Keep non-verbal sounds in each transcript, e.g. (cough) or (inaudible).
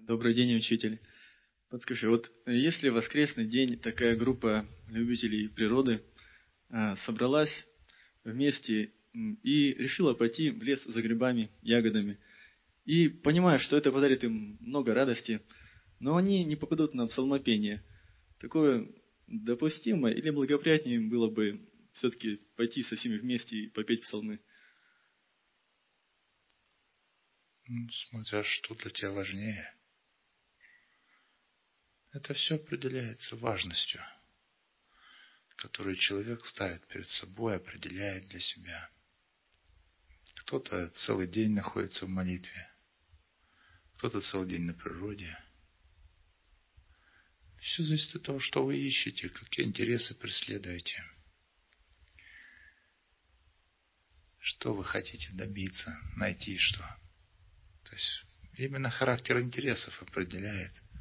Добрый день, учитель. Подскажи, вот если в воскресный день такая группа любителей природы а, собралась вместе и решила пойти в лес за грибами, ягодами, и понимая, что это подарит им много радости, но они не попадут на псалмопение, такое допустимо или благоприятнее было бы все-таки пойти со всеми вместе и попеть псалмы? Ну, смотря что для тебя важнее. Это все определяется важностью, которую человек ставит перед собой, определяет для себя. Кто-то целый день находится в молитве, кто-то целый день на природе. Все зависит от того, что вы ищете, какие интересы преследуете. Что вы хотите добиться, найти что. То есть именно характер интересов определяет –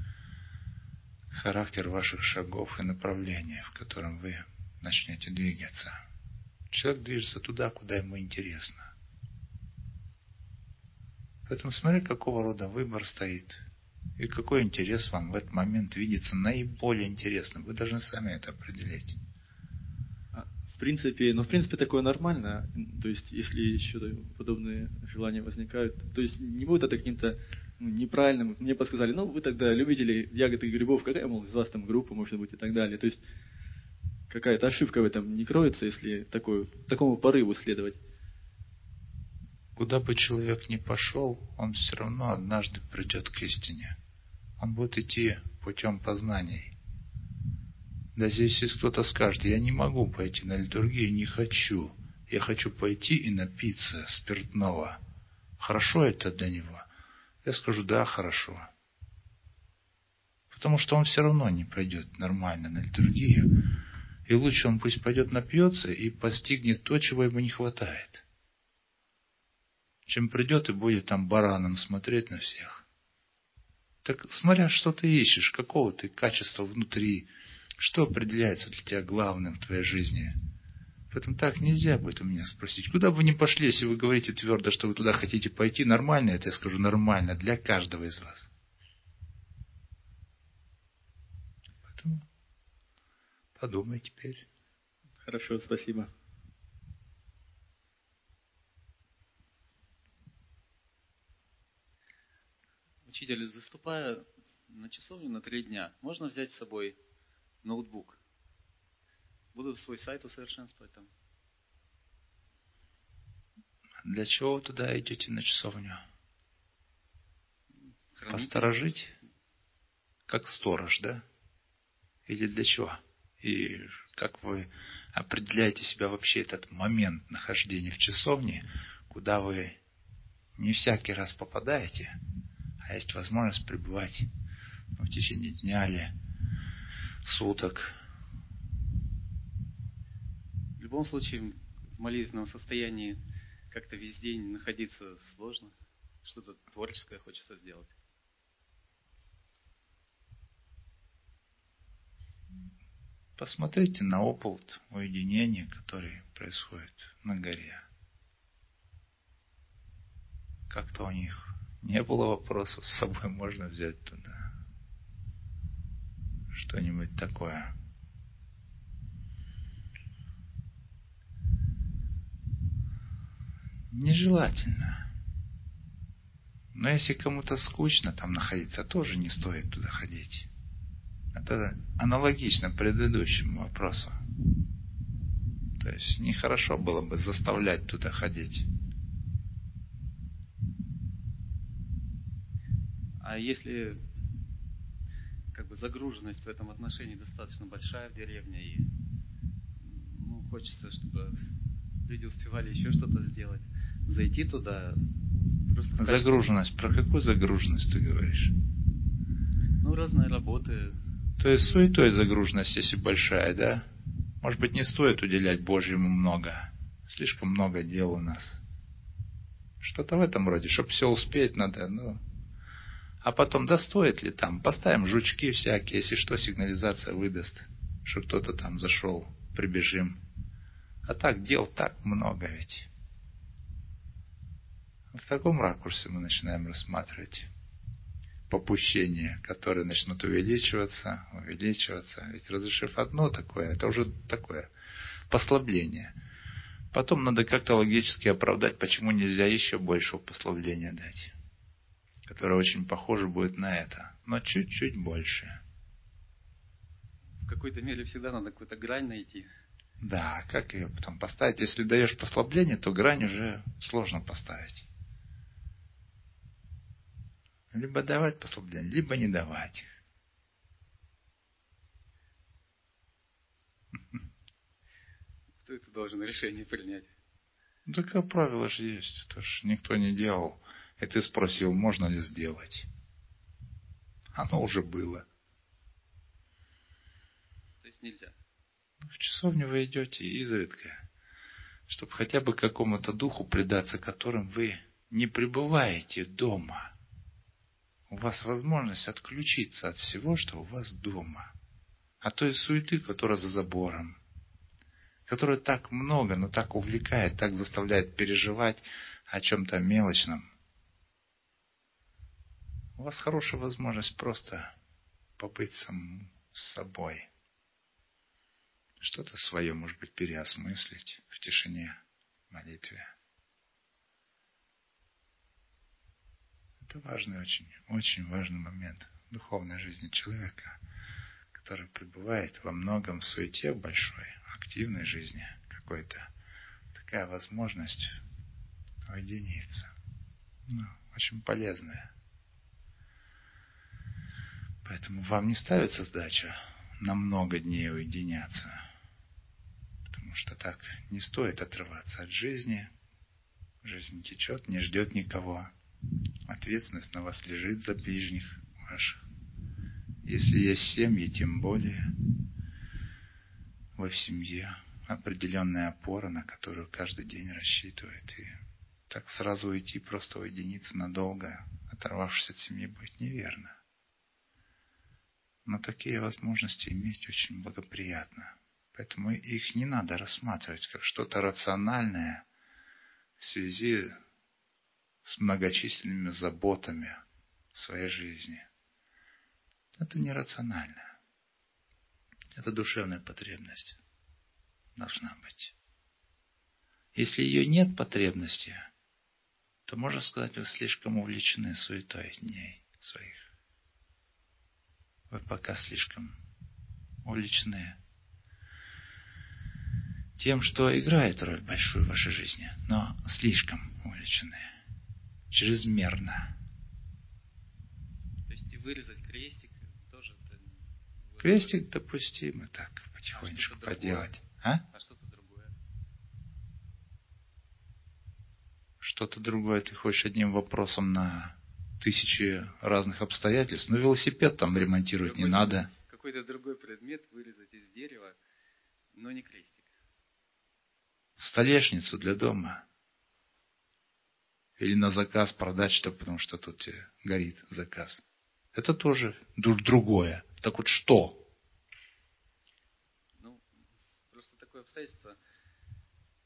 характер ваших шагов и направления, в котором вы начнете двигаться. Человек движется туда, куда ему интересно. Поэтому смотри, какого рода выбор стоит. И какой интерес вам в этот момент видится наиболее интересным. Вы должны сами это определить. А, в принципе, ну, в принципе, такое нормально. То есть, если еще подобные желания возникают, то есть, не будет это каким-то ну, неправильным. Мне подсказали, ну, вы тогда любители ягод и грибов, какая, мол, из вас там группа, может быть, и так далее. То есть, какая-то ошибка в этом не кроется, если такой, такому порыву следовать. Куда бы человек ни пошел, он все равно однажды придет к истине. Он будет идти путем познаний. Да здесь если кто-то скажет, я не могу пойти на литургию, не хочу. Я хочу пойти и напиться спиртного. Хорошо это для него? Я скажу, да, хорошо. Потому что он все равно не пойдет нормально на литургию. И лучше он пусть пойдет напьется и постигнет то, чего ему не хватает. Чем придет и будет там бараном смотреть на всех. Так смотря, что ты ищешь, какого ты качества внутри, что определяется для тебя главным в твоей жизни – Поэтому так нельзя будет у меня спросить. Куда бы вы ни пошли, если вы говорите твердо, что вы туда хотите пойти, нормально это, я скажу, нормально для каждого из вас. Поэтому подумай теперь. Хорошо, спасибо. Учитель, заступая на часовню на три дня, можно взять с собой ноутбук? Буду свой сайт усовершенствовать там. Для чего вы туда идете на часовню? Хранить. Посторожить? Как сторож, да? Или для чего? И как вы определяете себя вообще этот момент нахождения в часовне, куда вы не всякий раз попадаете, а есть возможность пребывать в течение дня или суток, любом случае в молитвенном состоянии как-то весь день находиться сложно. Что-то творческое хочется сделать. Посмотрите на ополт уединения, который происходит на горе. Как-то у них не было вопросов, с собой можно взять туда что-нибудь такое. Нежелательно. Но если кому-то скучно там находиться, тоже не стоит туда ходить. Это аналогично предыдущему вопросу. То есть нехорошо было бы заставлять туда ходить. А если как бы загруженность в этом отношении достаточно большая в деревне и ну, хочется, чтобы люди успевали еще что-то сделать, зайти туда. Просто загруженность. Про какую загруженность ты говоришь? Ну, разные работы. То есть суетой загруженность, если большая, да? Может быть, не стоит уделять Божьему много. Слишком много дел у нас. Что-то в этом роде, чтобы все успеть надо, ну... А потом, да стоит ли там? Поставим жучки всякие, если что, сигнализация выдаст, что кто-то там зашел, прибежим. А так дел так много ведь. В таком ракурсе мы начинаем рассматривать. попущения, которые начнут увеличиваться, увеличиваться. Ведь разрешив одно такое, это уже такое послабление. Потом надо как-то логически оправдать, почему нельзя еще большего послабления дать, которое очень похоже будет на это, но чуть-чуть больше. В какой-то мере всегда надо какую-то грань найти. Да, как ее потом поставить? Если даешь послабление, то грань уже сложно поставить. Либо давать послабление, либо не давать. (laughs) Кто это должен решение принять? Ну, такое правило же есть. Это ж никто не делал. И ты спросил, можно ли сделать. Оно уже было. То есть нельзя. В часовню вы идете изредка, чтобы хотя бы какому-то духу предаться, которым вы не пребываете дома. У вас возможность отключиться от всего, что у вас дома. От той суеты, которая за забором. Которая так много, но так увлекает, так заставляет переживать о чем-то мелочном. У вас хорошая возможность просто побыть самому с собой. Что-то свое, может быть, переосмыслить в тишине, в молитве. Это важный очень, очень важный момент духовной жизни человека, который пребывает во многом в суете большой, активной жизни какой-то. Такая возможность уединиться. Ну, очень полезная. Поэтому вам не ставится задача на много дней уединяться. Потому что так не стоит отрываться от жизни. Жизнь течет, не ждет никого. Ответственность на вас лежит за ближних ваших. Если есть семьи, тем более вы в семье определенная опора, на которую каждый день рассчитывает. И так сразу уйти, просто уединиться надолго, оторвавшись от семьи, будет неверно. Но такие возможности иметь очень благоприятно. Поэтому их не надо рассматривать как что-то рациональное в связи с многочисленными заботами своей жизни. Это нерационально. Это душевная потребность. Должна быть. Если ее нет потребности, то можно сказать, вы слишком увлечены суетой дней своих. Вы пока слишком увлечены тем, что играет роль большую в вашей жизни, но слишком увлечены чрезмерно. То есть и вырезать крестик тоже... Это... Крестик допустимо так, потихонечку а поделать. А? А что-то другое? Что-то другое ты хочешь одним вопросом на тысячи разных обстоятельств. Ну, велосипед там ремонтировать не надо. Какой-то другой предмет вырезать из дерева, но не крестик. Столешницу для дома. Или на заказ продать, что, потому что тут тебе горит заказ. Это тоже другое. Так вот что? Ну, просто такое обстоятельство,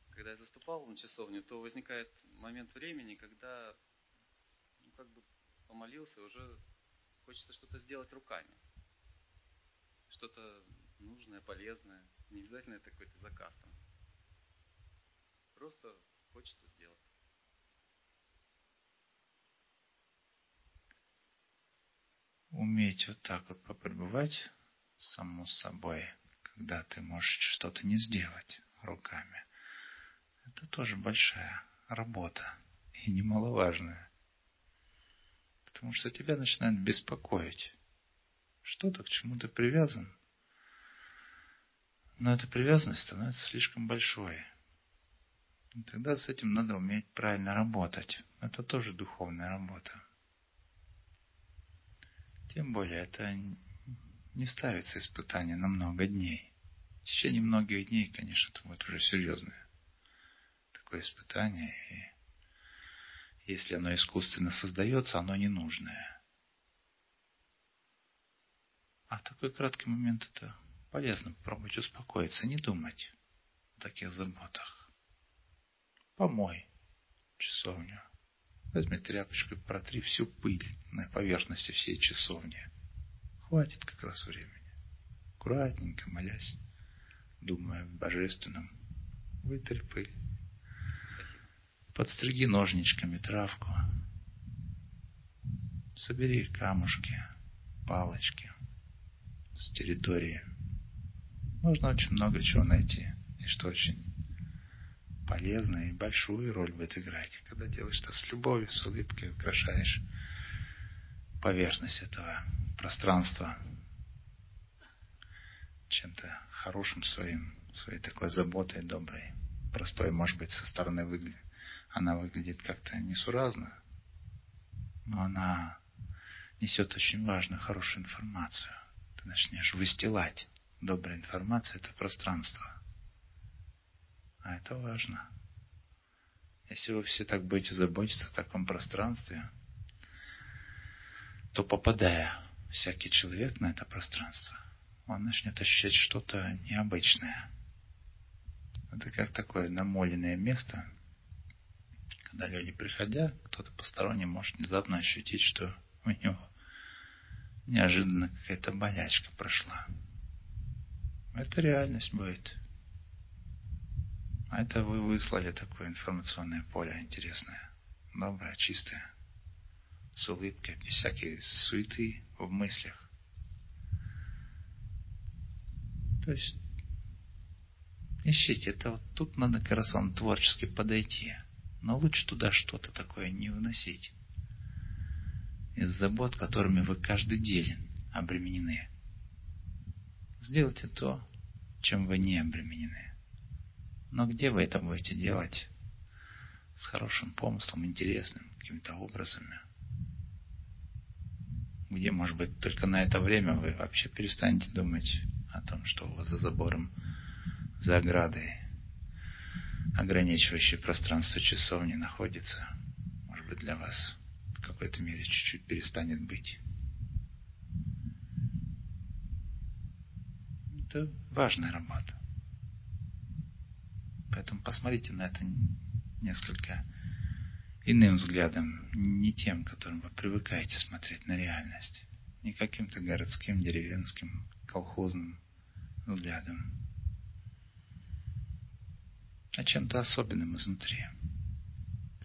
когда я заступал на часовню, то возникает момент времени, когда ну, как бы помолился, уже хочется что-то сделать руками. Что-то нужное, полезное. Не обязательно это какой-то заказ там. Просто хочется сделать. Уметь вот так вот попребывать саму собой, когда ты можешь что-то не сделать руками, это тоже большая работа и немаловажная. Потому что тебя начинает беспокоить. Что-то, к чему ты привязан. Но эта привязанность становится слишком большой. И тогда с этим надо уметь правильно работать. Это тоже духовная работа. Тем более это не ставится испытание на много дней. В течение многих дней, конечно, это будет уже серьезное такое испытание. И если оно искусственно создается, оно ненужное. А в такой краткий момент это полезно попробовать успокоиться, не думать о таких заботах. Помой часовню, Возьми тряпочку и протри всю пыль на поверхности всей часовни. Хватит как раз времени. Аккуратненько, молясь, думая в божественном, вытри пыль. Подстриги ножничками травку. Собери камушки, палочки с территории. Можно очень много чего найти. И что очень полезно и большую роль будет играть, когда делаешь это с любовью, с улыбкой, украшаешь поверхность этого пространства чем-то хорошим своим, своей такой заботой доброй. Простой, может быть, со стороны выглядит. Она выглядит как-то несуразно, но она несет очень важную, хорошую информацию. Ты начнешь выстилать. Добрая информация – это пространство. А это важно. Если вы все так будете заботиться о таком пространстве, то попадая всякий человек на это пространство, он начнет ощущать что-то необычное. Это как такое намоленное место, когда люди, приходя, кто-то посторонний может внезапно ощутить, что у него неожиданно какая-то болячка прошла. Это реальность будет. А это вы выслали такое информационное поле интересное, доброе, чистое, с улыбкой, без всякой суеты в мыслях. То есть ищите, это вот тут надо как раз вам творчески подойти. Но лучше туда что-то такое не вносить. Из забот, которыми вы каждый день обременены. Сделайте то, чем вы не обременены. Но где вы это будете делать? С хорошим помыслом, интересным, какими-то образами. Где, может быть, только на это время вы вообще перестанете думать о том, что у вас за забором, за оградой, ограничивающее пространство часовни находится, может быть, для вас в какой-то мере чуть-чуть перестанет быть. Это важная работа. Поэтому посмотрите на это несколько иным взглядом, не тем, которым вы привыкаете смотреть на реальность, не каким-то городским, деревенским, колхозным взглядом, а чем-то особенным изнутри.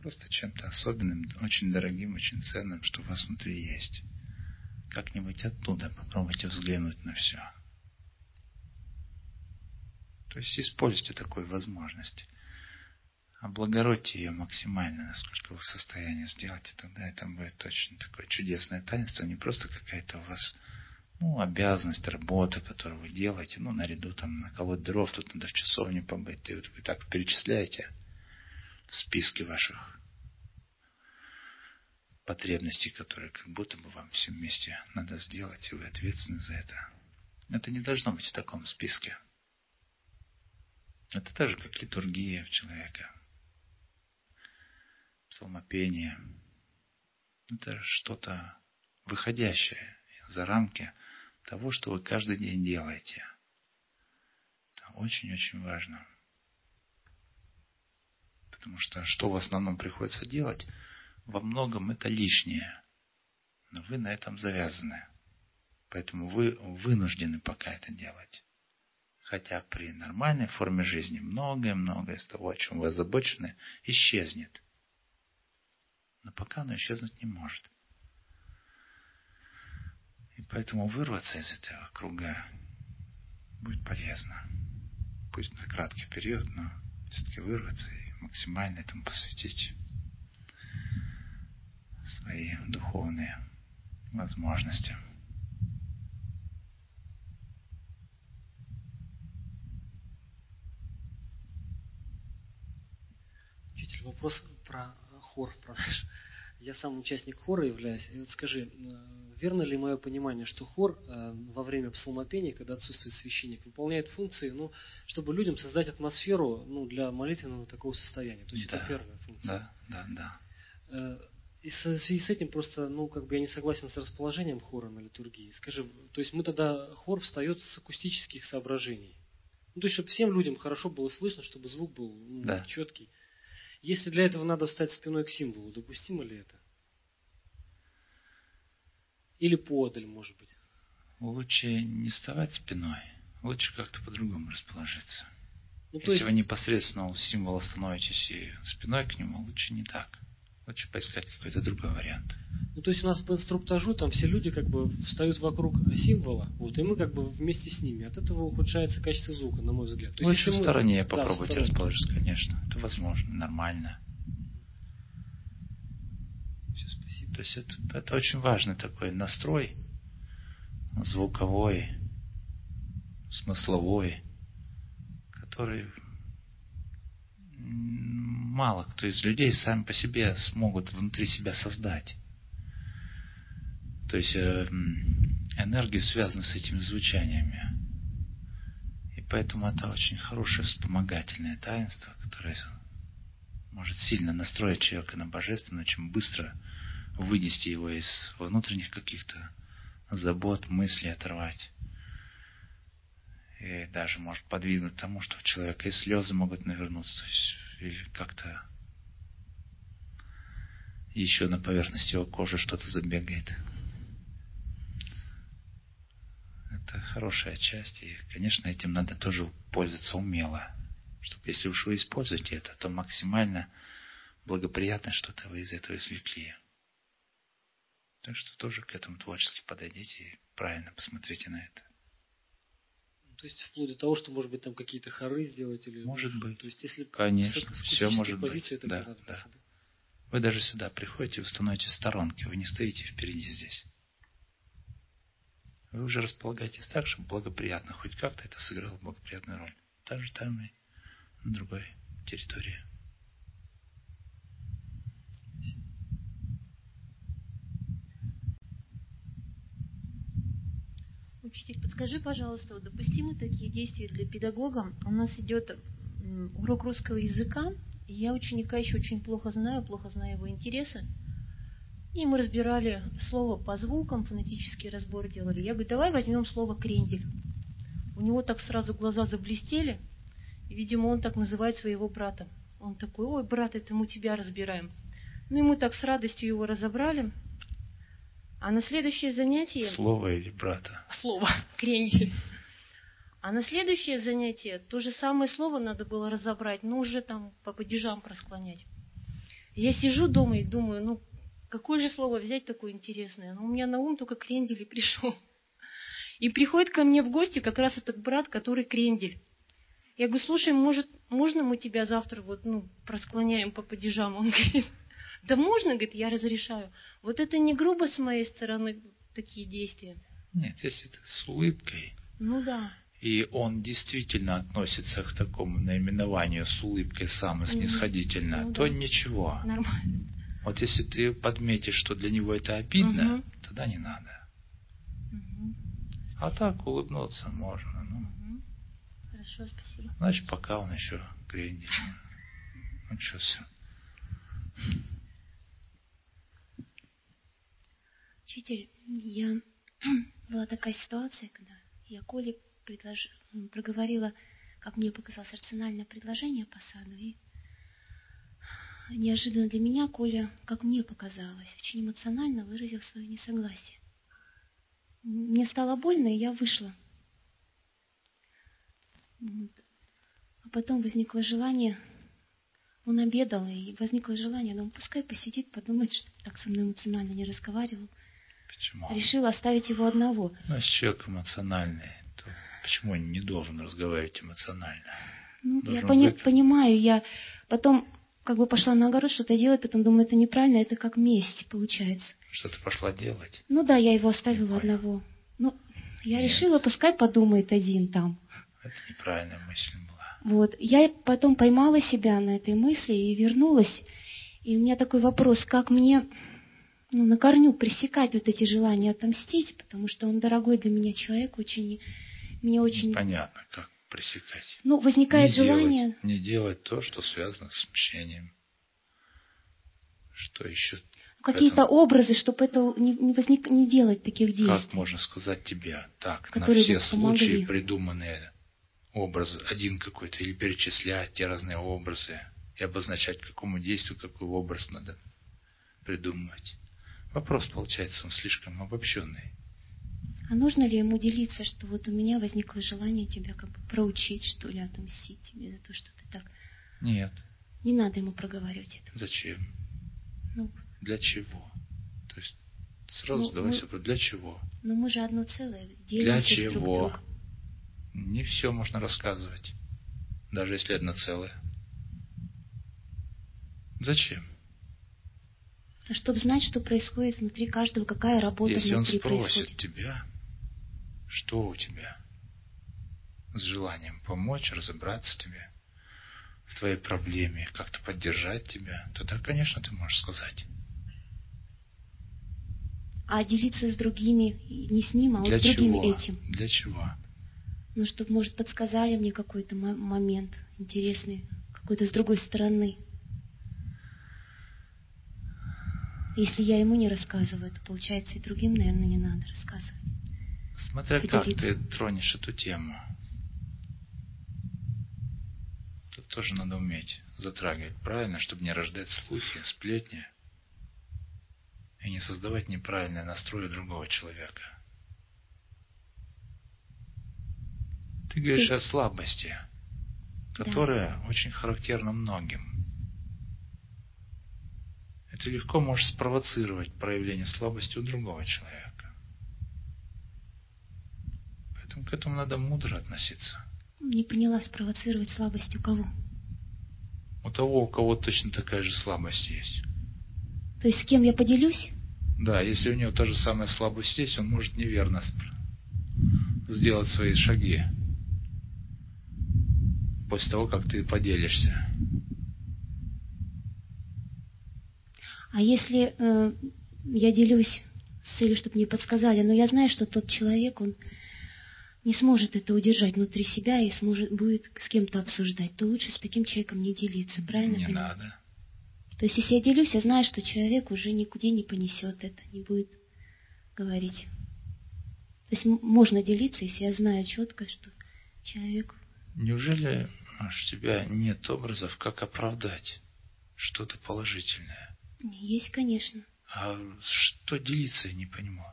Просто чем-то особенным, очень дорогим, очень ценным, что у вас внутри есть. Как-нибудь оттуда попробуйте взглянуть на все. То есть используйте такую возможность. Облагородьте ее максимально, насколько вы в состоянии сделать, и тогда это будет точно такое чудесное таинство, не просто какая-то у вас ну, обязанность, работа, которую вы делаете, ну, наряду там наколоть дров, тут надо в часовне побыть. И вот вы так перечисляете в списке ваших потребностей, которые как будто бы вам все вместе надо сделать, и вы ответственны за это. Это не должно быть в таком списке. Это так же, как литургия в человека. Псалмопение. Это что-то выходящее за рамки того, что вы каждый день делаете. Это очень-очень важно. Потому что что в основном приходится делать, во многом это лишнее. Но вы на этом завязаны. Поэтому вы вынуждены пока это делать. Хотя при нормальной форме жизни многое-многое из того, о чем вы озабочены, исчезнет. Но пока оно исчезнуть не может. И поэтому вырваться из этого круга будет полезно. Пусть на краткий период, но все-таки вырваться и максимально этому посвятить свои духовные возможности. Учитель, вопрос про хор, про наш. (laughs) Я сам участник хора являюсь. И вот скажи, э, верно ли мое понимание, что хор э, во время псалмопения, когда отсутствует священник, выполняет функции, ну, чтобы людям создать атмосферу ну, для молитвенного такого состояния? То есть да, это первая функция. Да, да, да. Э, и в связи с этим просто, ну, как бы я не согласен с расположением хора на литургии. Скажи, то есть мы тогда, хор встает с акустических соображений. Ну, то есть, чтобы всем людям хорошо было слышно, чтобы звук был ну, да. четкий. Если для этого надо стать спиной к символу, допустимо ли это? Или подаль, может быть? Лучше не вставать спиной, лучше как-то по-другому расположиться. Ну, Если есть, вы непосредственно у символа становитесь и спиной к нему, лучше не так. Лучше поискать какой-то другой вариант. ну, то есть у нас по инструктажу там все люди как бы встают вокруг символа, вот, и мы как бы вместе с ними. От этого ухудшается качество звука, на мой взгляд. То Лучше в мы- стороне Да, попробуйте стороне. расположиться, конечно. Это возможно, нормально. Всё, спасибо. То есть это, это очень важный такой настрой, звуковой, смысловой, который мало кто из людей сами по себе смогут внутри себя создать. То есть э, энергию, связанную с этими звучаниями. И поэтому это очень хорошее вспомогательное таинство, которое может сильно настроить человека на божественное, очень быстро вынести его из внутренних каких-то забот, мыслей, оторвать. И даже может подвигнуть тому, что у человека и слезы могут навернуться, то есть как-то еще на поверхности его кожи что-то забегает. Это хорошая часть, и, конечно, этим надо тоже пользоваться умело. Чтобы если уж вы используете это, то максимально благоприятно что-то вы из этого извлекли. Так что тоже к этому творчески подойдите и правильно посмотрите на это. То есть вплоть до того, что, может быть, там какие-то хоры сделать или... Может быть. То есть если Конечно, скутической может быть. позиции, это Да, да. Вы даже сюда приходите, вы становитесь в сторонке, вы не стоите впереди здесь. Вы уже располагаетесь так, чтобы благоприятно, хоть как-то это сыграло благоприятную роль. Так же там и на другой территории. Учитель, подскажи, пожалуйста, вот допустимы такие действия для педагога? У нас идет урок русского языка, и я ученика еще очень плохо знаю, плохо знаю его интересы. И мы разбирали слово по звукам, фонетический разбор делали. Я говорю, давай возьмем слово крендель. У него так сразу глаза заблестели, и, видимо, он так называет своего брата. Он такой, ой, брат, это мы тебя разбираем. Ну и мы так с радостью его разобрали. А на следующее занятие Слово или брата? слово (laughs) крендель. А на следующее занятие то же самое слово надо было разобрать, но уже там по падежам просклонять. Я сижу дома и думаю, ну, какое же слово взять такое интересное? Ну, у меня на ум только крендель и пришел. И приходит ко мне в гости как раз этот брат, который крендель. Я говорю, слушай, может, можно мы тебя завтра вот, ну, просклоняем по падежам? Он говорит, да можно, говорит, я разрешаю. Вот это не грубо с моей стороны такие действия. Нет, если это с улыбкой, Ну да. и он действительно относится к такому наименованию с улыбкой сам и снисходительно, Ну то да. ничего. Нормально. Вот если ты подметишь, что для него это обидно, Мгм. тогда не надо. Мгм. А так улыбнуться можно. Ну. Хорошо, спасибо. значит, пока он еще крендель. Ну, что все. Учитель, я (clears throat) была такая ситуация, когда я Коле предлож... проговорила, как мне показалось, рациональное предложение по саду, и неожиданно для меня Коля, как мне показалось, очень эмоционально выразил свое несогласие. Мне стало больно, и я вышла. Вот. А потом возникло желание, он обедал, и возникло желание, ну пускай посидит, подумает, что так со мной эмоционально не разговаривал. Почему? Решила оставить его одного. Ну, если человек эмоциональный, то почему он не должен разговаривать эмоционально? Ну, я пони- быть. понимаю, я потом как бы пошла на огород что-то делать, потом думаю, это неправильно, это как месть получается. Что ты пошла делать? Ну да, я его оставила одного. Ну, я Нет. решила, пускай подумает один там. Это неправильная мысль была. Вот. Я потом поймала себя на этой мысли и вернулась. И у меня такой вопрос, как мне ну, на корню пресекать вот эти желания отомстить, потому что он дорогой для меня человек, очень, мне очень... Понятно, как пресекать. Ну, возникает не желание... Делать, не делать то, что связано с мщением. Что еще? какие-то этом- образы, чтобы это не, не возник, не делать таких действий. Как можно сказать тебе так, Которые на все помогли. случаи придуманные образы, один какой-то, или перечислять те разные образы, и обозначать, какому действию какой образ надо придумывать. Вопрос, получается, он слишком обобщенный. А нужно ли ему делиться, что вот у меня возникло желание тебя как бы проучить, что ли, отомстить тебе за то, что ты так... Нет. Не надо ему проговаривать это. Зачем? Ну, Для чего? То есть сразу Ну, задавай мы- для чего? но мы же одно целое, Для друг чего? другом. Не все можно рассказывать, даже если одно целое. Зачем? Чтобы знать, что происходит внутри каждого, какая работа Если он внутри спросит происходит. тебя, что у тебя с желанием помочь, разобраться тебе в твоей проблеме, как-то поддержать тебя, тогда, конечно, ты можешь сказать. А делиться с другими не с ним, а Для вот с другими чего? этим. Для чего? Ну, чтобы, может, подсказали мне какой-то мо- момент интересный, какой-то с другой стороны. Если я ему не рассказываю, то получается и другим, наверное, не надо рассказывать. Смотря как Поделиться. ты тронешь эту тему. Тут тоже надо уметь затрагивать правильно, чтобы не рождать слухи, сплетни и не создавать неправильный настрой у другого человека. Ты говоришь Ты- о слабости, которая очень характерна многим. Ты легко можешь спровоцировать проявление слабости у другого человека. Поэтому к этому надо мудро относиться. Не поняла, спровоцировать слабость у кого? У того, у кого точно такая же слабость есть. То есть с кем я поделюсь? Да, если у него та же самая слабость есть, он может неверно сделать свои шаги после того, как ты поделишься. А если э, я делюсь с целью, чтобы мне подсказали, но я знаю, что тот человек, он не сможет это удержать внутри себя и сможет, будет с кем-то обсуждать, то лучше с таким человеком не делиться, правильно? Не понимаю? надо. То есть, если я делюсь, я знаю, что человек уже никуда не понесет это, не будет говорить. То есть, можно делиться, если я знаю четко, что человек... Неужели аж, у тебя нет образов, как оправдать что-то положительное? Есть, конечно. А что делиться, я не пойму.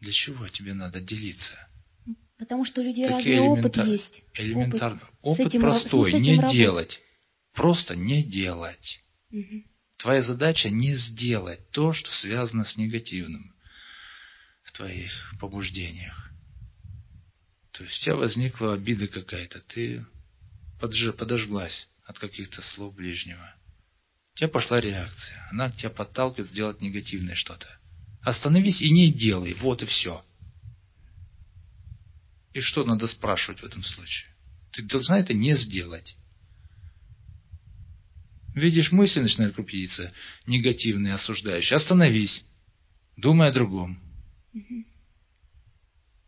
Для чего тебе надо делиться? Потому что у людей Такие разный опыт элемента- есть. Элементарно. Опыт. Опыт, этим простой, этим не работать. делать. Просто не делать. Мгм. Твоя задача не сделать то, что связано с негативным в твоих побуждениях. То есть у тебя возникла обида какая-то, ты подж- подожглась от каких-то слов ближнего. У тебя пошла реакция, она тебя подталкивает сделать негативное что-то. Остановись и не делай, вот и все. И что надо спрашивать в этом случае? Ты должна это не сделать. Видишь, мысли начинают крупиться, негативные, осуждающие. Остановись. Думай о другом.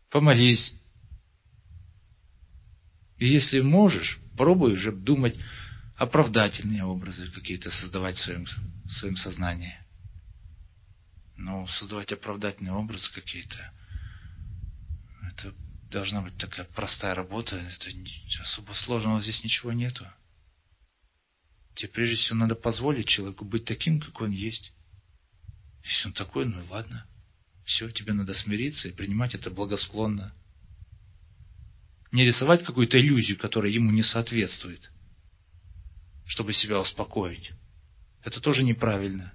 Помолись. И если можешь, пробуй уже думать оправдательные образы какие-то создавать в своем, в своем сознании. Но создавать оправдательные образы какие-то, это должна быть такая простая работа, это особо сложного здесь ничего нету. Тебе прежде всего надо позволить человеку быть таким, какой он есть. Если он такой, ну и ладно. Все, тебе надо смириться и принимать это благосклонно. Не рисовать какую-то иллюзию, которая ему не соответствует, чтобы себя успокоить. Это тоже неправильно.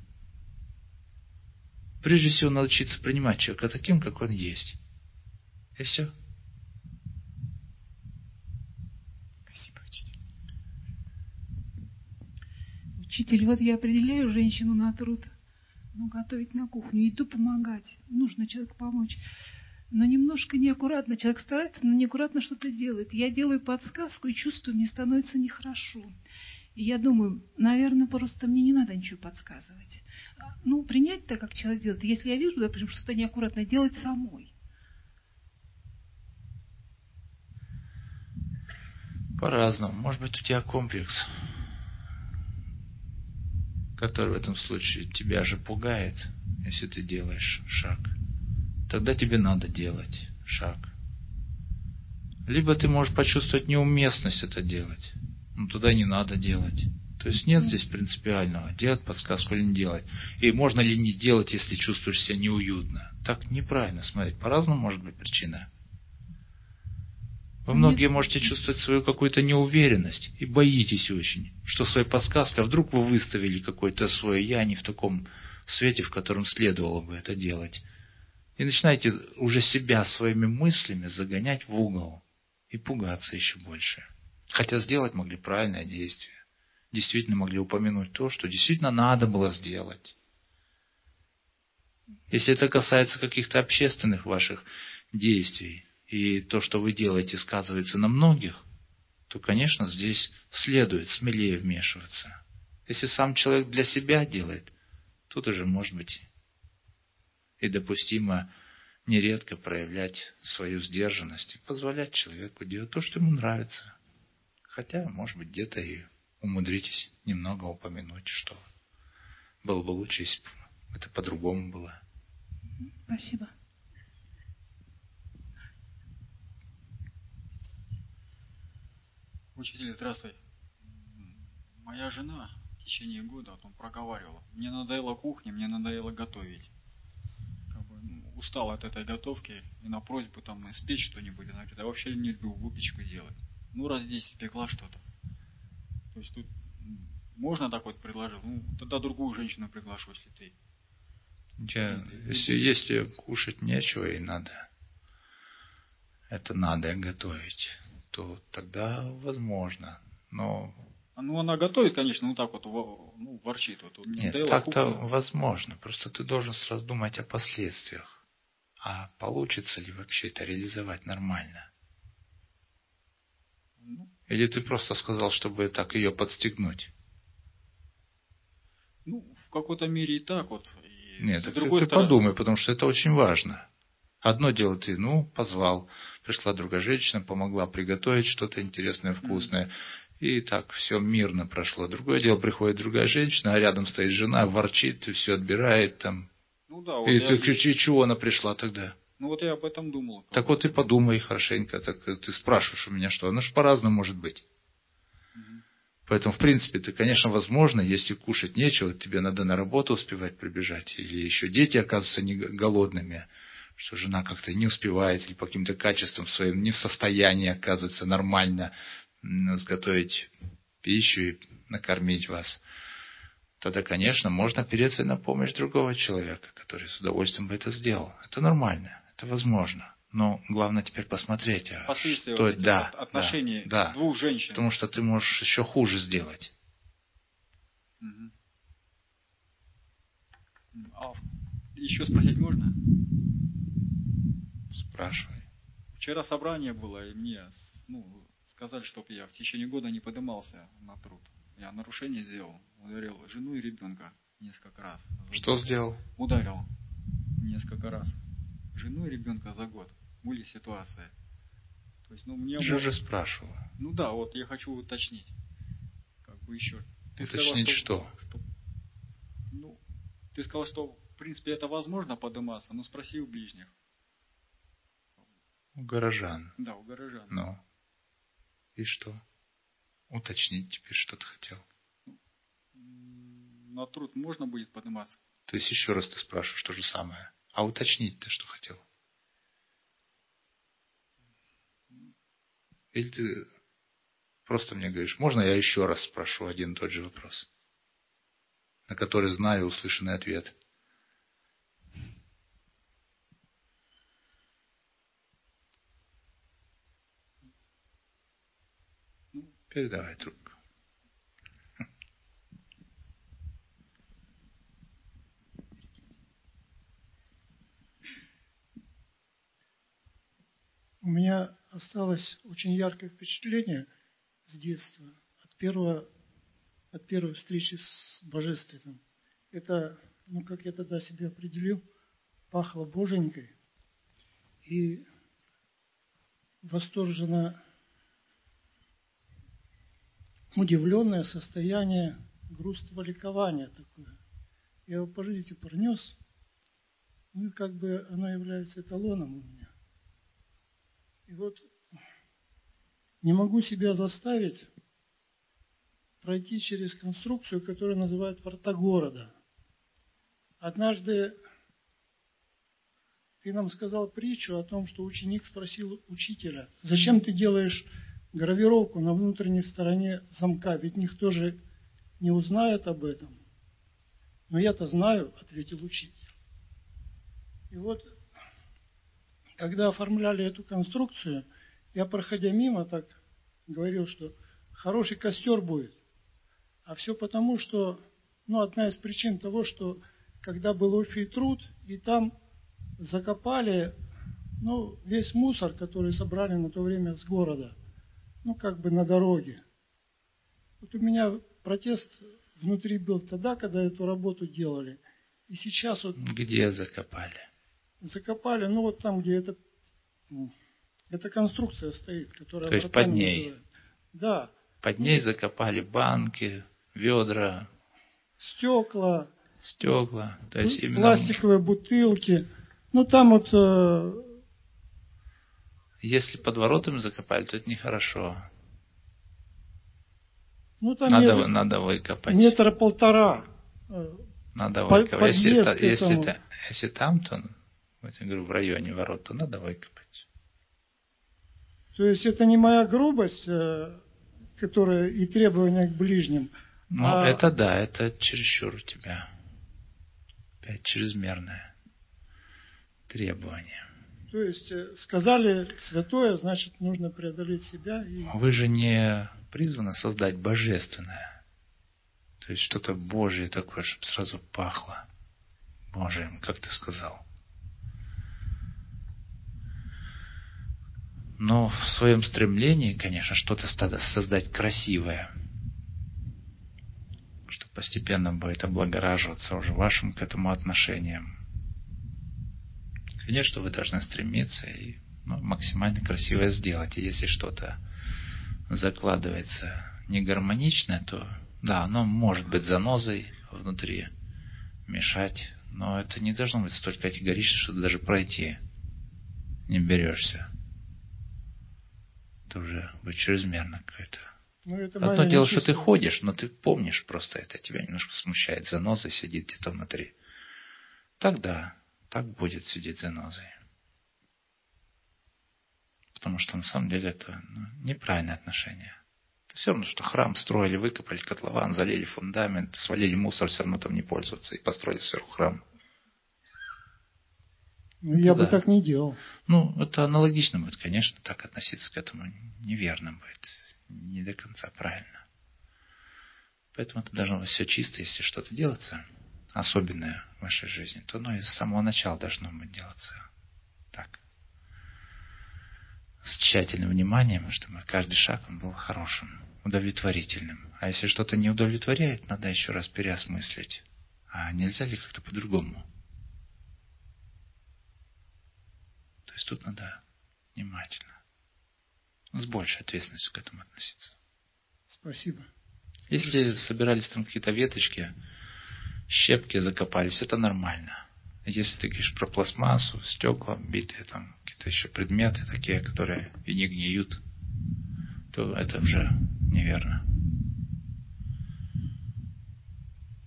Прежде всего, надо учиться принимать человека таким, как он есть. И все. Спасибо, учитель. Учитель, вот я определяю женщину на труд. Ну, готовить на кухню, иду помогать. Нужно человеку помочь. Но немножко неаккуратно. Человек старается, но неаккуратно что-то делает. Я делаю подсказку и чувствую, мне становится нехорошо. Я думаю, наверное, просто мне не надо ничего подсказывать. А, Ну, принять так, как человек делает. Если я вижу, допустим, что-то неаккуратно, делать самой. По-разному. Может быть, у тебя комплекс, который в этом случае тебя же пугает, если ты делаешь шаг. Тогда тебе надо делать шаг. Либо ты можешь почувствовать неуместность это делать. Ну, туда не надо делать. То есть нет здесь принципиального, делать подсказку или не делать. И можно ли не делать, если чувствуешь себя неуютно. Так неправильно смотреть. По-разному может быть причина. Вы многие можете чувствовать свою какую-то неуверенность и боитесь очень, что своей подсказкой, а вдруг вы выставили какое-то свое «я» не в таком свете, в котором следовало бы это делать. И начинаете уже себя своими мыслями загонять в угол и пугаться еще больше. Хотя сделать могли правильное действие. Действительно могли упомянуть то, что действительно надо было сделать. Если это касается каких-то общественных ваших действий, и то, что вы делаете, сказывается на многих, то, конечно, здесь следует смелее вмешиваться. Если сам человек для себя делает, тут уже, может быть, и допустимо нередко проявлять свою сдержанность и позволять человеку делать то, что ему нравится. Хотя, может быть, где-то и умудритесь немного упомянуть, что было бы лучше, если бы это по-другому было. Спасибо. Учитель, здравствуй. Моя жена в течение года вот он проговаривала. Мне надоело кухня, мне надоело готовить. Как бы, ну, устал от этой готовки и на просьбу там испечь что-нибудь. Она говорит, а вообще не люблю выпечку делать. Ну, раз здесь спекла что-то. То есть тут можно так вот предложил? Ну, тогда другую женщину приглашу, если ты. Я, если, если кушать нечего и надо, это надо готовить то тогда возможно. Но ну, она готовит, конечно, ну так вот, ну, ворчит. Вот, Нет, так-то возможно. Просто ты должен сразу думать о последствиях. А получится ли вообще это реализовать нормально? Или ты просто сказал, чтобы так ее подстегнуть? Ну, в какой-то мере и так вот. И Нет, так ты, ты подумай, потому что это очень важно. Одно дело ты, ну, позвал, пришла другая женщина, помогла приготовить что-то интересное, вкусное. И так все мирно прошло. Другое дело, приходит другая женщина, а рядом стоит жена, ворчит, все отбирает там. Ну да, вот и ты кричишь, чего она пришла тогда? Ну вот я об этом думал. Так вот и подумай хорошенько, так ты спрашиваешь у меня, что оно же по-разному может быть. Поэтому, в принципе, ты, конечно, возможно, если кушать нечего, тебе надо на работу успевать прибежать, или еще дети оказываются не голодными, что жена как-то не успевает или по каким-то качествам своим не в состоянии оказывается нормально сготовить пищу и накормить вас, тогда, конечно, можно опереться на помощь другого человека, который с удовольствием бы это сделал. Это нормально, это возможно. Но главное теперь посмотреть, а Последствия что вот да, отношений да, двух женщин. Потому что ты можешь еще хуже сделать. Угу. А еще спросить можно? Спрашивай. Вчера собрание было, и мне ну, сказали, чтобы я в течение года не поднимался на труд. Я нарушение сделал, ударил жену и ребенка несколько раз. Что сделал? Ударил несколько раз. Жену и ребенка за год. Были ситуации. То есть, ну, мне Ты же уже спрашивал. Ну да, вот я хочу уточнить. Как бы еще. Ты уточнить сказал, что? что? Ну, ты сказал, что в принципе это возможно подниматься, но спроси у ближних. У горожан. Да, у горожан. Ну. И что? Уточнить теперь, что ты хотел. На труд можно будет подниматься? То есть еще раз ты спрашиваешь то же самое. А уточнить ты что хотел? Или ты просто мне говоришь, можно я еще раз спрошу один и тот же вопрос, на который знаю услышанный ответ? Передавай трубку. У меня осталось очень яркое впечатление с детства, от первого, от первой встречи с Божественным. Это, ну, как я тогда себе определил, пахло боженькой и восторженно удивленное состояние грустного ликования такое. Я его по жизни пронес, ну и как бы оно является эталоном у меня. И вот не могу себя заставить пройти через конструкцию, которую называют врата города. Однажды ты нам сказал притчу о том, что ученик спросил учителя, зачем ты делаешь гравировку на внутренней стороне замка, ведь никто же не узнает об этом. Но я-то знаю, ответил учитель. И вот, когда оформляли эту конструкцию, я, проходя мимо, так говорил, что хороший костер будет. А все потому, что, ну, одна из причин того, что когда был Орфий труд, и там закопали, ну, весь мусор, который собрали на то время с города, ну, как бы на дороге. Вот у меня протест внутри был тогда, когда эту работу делали. И сейчас вот... Где закопали? Закопали, ну, вот там, где этот, эта конструкция стоит, которая... То есть под ней? Называют. Да. Под ней закопали банки, ведра, стекла, стекла, то есть именно... пластиковые бутылки. Ну там вот. Э... Если под воротами закопали, то это нехорошо. Ну там надо, метр, надо выкопать. Метра полтора. Э, надо выкопать. Если, если, если там, то вот, я говорю, в районе ворот, то надо выкопать. То есть это не моя грубость, э, которая и требования к ближним. Ну, а... это да, это чересчур у тебя. Опять чрезмерное требование. То есть э, сказали святое, значит нужно преодолеть себя. И... Вы же не призваны создать божественное. То есть что-то Божье такое, чтобы сразу пахло Божьим, как ты сказал. Но в своем стремлении, конечно, что-то создать красивое, что постепенно будет облагораживаться уже вашим к этому отношением. Конечно, вы должны стремиться и ну, максимально красивое сделать. И если что-то закладывается негармоничное, то да, оно может быть занозой внутри, мешать, но это не должно быть столь категорично, что даже пройти не берешься это уже будет чрезмерно какое-то. Ну, это Одно дело, что ты ходишь, но ты помнишь просто это, тебя немножко смущает. Заноза сидит где-то внутри. Тогда так будет сидеть занозой. Потому что на самом деле это ну, неправильное отношение. Это все равно, что храм строили, выкопали котлован, залили фундамент, свалили мусор, все равно там не пользоваться и построили сверху храм. Ну, я да. бы так не делал. Ну, это аналогично будет, конечно, так относиться к этому неверно будет. Не до конца правильно. Поэтому это должно быть все чисто, если что-то делается, особенное в вашей жизни, то оно из самого начала должно быть делаться так. С тщательным вниманием, чтобы каждый шаг он был хорошим, удовлетворительным. А если что-то не удовлетворяет, надо еще раз переосмыслить. А нельзя ли как-то по-другому? То есть тут надо внимательно, с большей ответственностью к этому относиться. Спасибо. Если собирались там какие-то веточки, щепки закопались, это нормально. Если ты говоришь про пластмассу, стекла, битые, там какие-то еще предметы такие, которые и не гниют, то это уже неверно.